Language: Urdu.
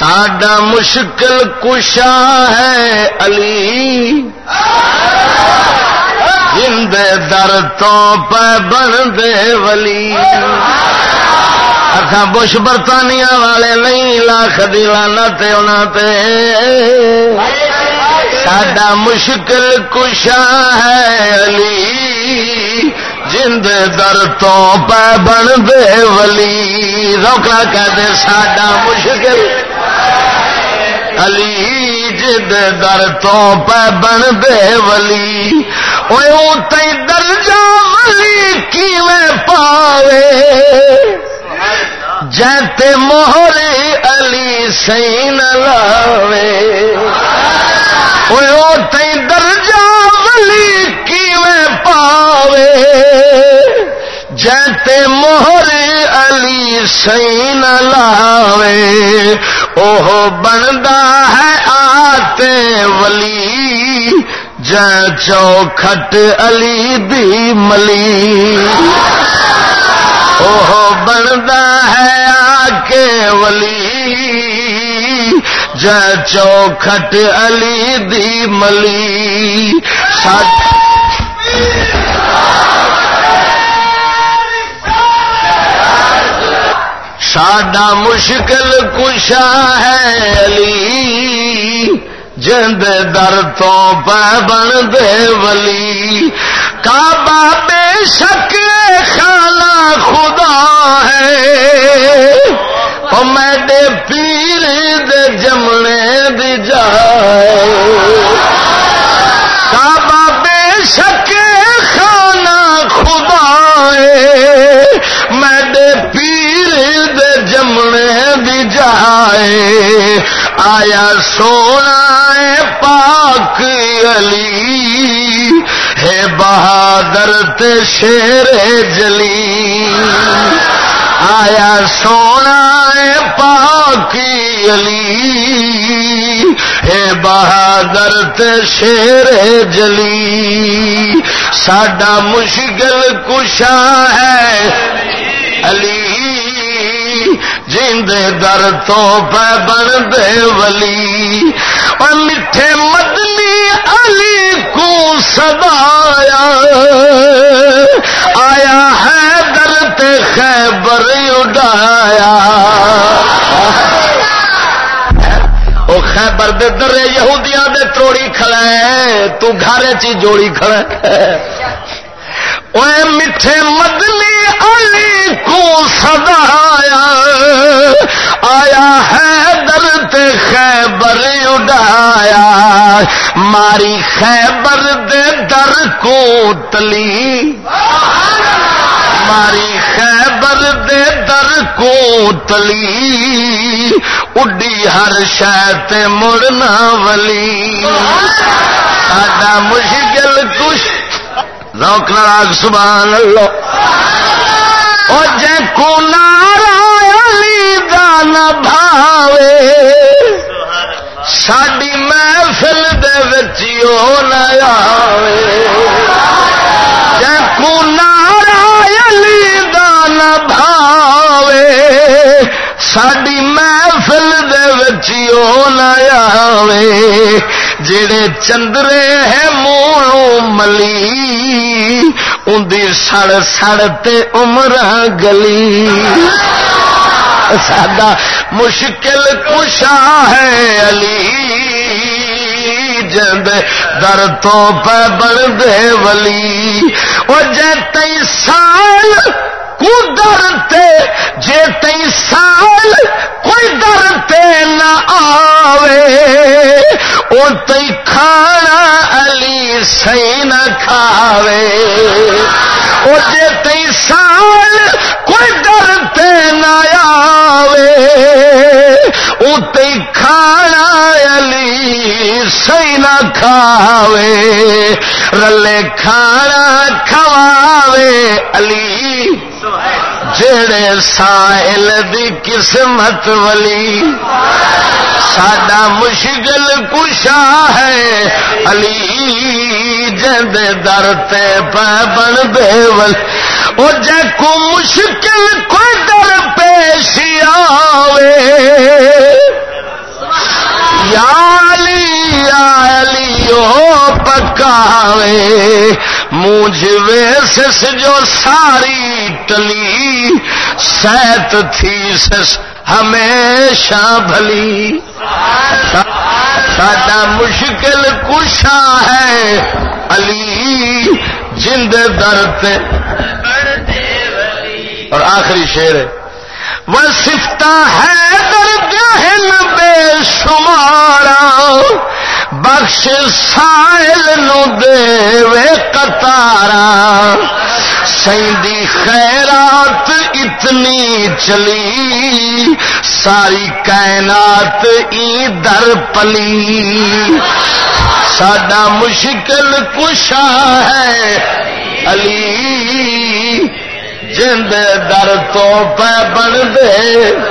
ساڈا مشکل کشا ہے علی۔ جند در تو پہ بن دے ولی۔ اکھا بش برطانیہ والے نہیں، لاکھ دیوانا تے انہاں تے۔ ساڈا مشکل کشا ہے علی۔ جند در تو پہ بن دے ولی۔ روکنا کہہ دے ساڈا مشکل علی جد در تو پہ بن دے ولی۔ وہ تی درجہ ولی کی میں پاوے؟ جیتے موہری علی سین لاوے۔ وہ تی درجہ ولی کی میں پاوے؟ جیتے موہر علی سین لاوے۔ اوہ بندا ہے آتے ولی، جے چوکھٹ علی دی ملی۔ اوہ بندا ہے آ کے ولی، جے چوکھٹ علی دی ملی۔ سات ساڈا مشکل کشا ہے علی۔ جند در تو پہ دے ولی۔ کعبہ بے شک خانہ خدا ہے۔ میں میڈے پیر دے جمنے دی جا کعبہ بے شک خانہ خدا ہے میڈے پیر دے جمنے دی جائے آیا سونا پاک علی، ہے بہادر تے شیر جلی۔ آیا سونا ہے پاک علی، ہے بہادر تے شیر جلی۔ ساڈا مشکل کشا ہے علی۔ جند در تو پہ بن دے ولی۔ اور میٹھے مدنی علی کو سدایا آیا۔ ہے در تے خیبر اڈایا۔ او خیبر دے درے یہودیاں دے توڑی کھڑا ہے۔ تو گھر چی جوڑی کھڑا ہے۔ اوے میٹھے مدنی علی کو سدایا آیا ہے درد خیبر اڈایا ماری خیبر دے در کو تلی ماری خیبر دے در کو تلی اڈی ہر شہ مڑنا ولی۔ ساڈا مشکل کچھ روک ناراض، سبحان اللہ۔ او جے کو بھاوے۔ ساڈی محفل دے وچیو نہ آوے۔ جے کو نارالی دان بھاوے۔ ساڈی محفل دے وچیو نہ جڑے چندرے ہے مولو ملی اندی سڑ سڑ تے عمر گلی۔ ساڈا مشکل کشا ہے علی، جند در تو پہ بن دے ولی۔ وہ جے تئی سال کو ڈرتے جے تئی سال کوئی ڈرتے نہ آوے او تئی کھانا علی سی نہ کھاوے۔ او جے تئی سال کوئی ڈرتے نہ آوے۔ او تئی کھانا علی سی نہ کھاوے۔ رلے کھانا کھواوے علی۔ جڑے سائل دی قسمت ولی، ساڈا مشکل کشا ہے۔ علی جد در تے پہ بن دے ول او جے کو مشکل کوئی در پیش آوے۔ یار مکاوے مونج ویس جو ساری ٹلی سیت تھی سس ہمیشہ بھلی۔ ساڈا مشکل کشا ہے علی، جند درد۔ اور آخری شیر ہے وہ سفتا ہے درد بے شمارا بخش سائل نو دے وے کتارا سیندی خیرات اتنی چلی، ساری کائنات ای در پلی۔ ساڈا مشکل کشا ہے علی جند در تو پہ بن دے۔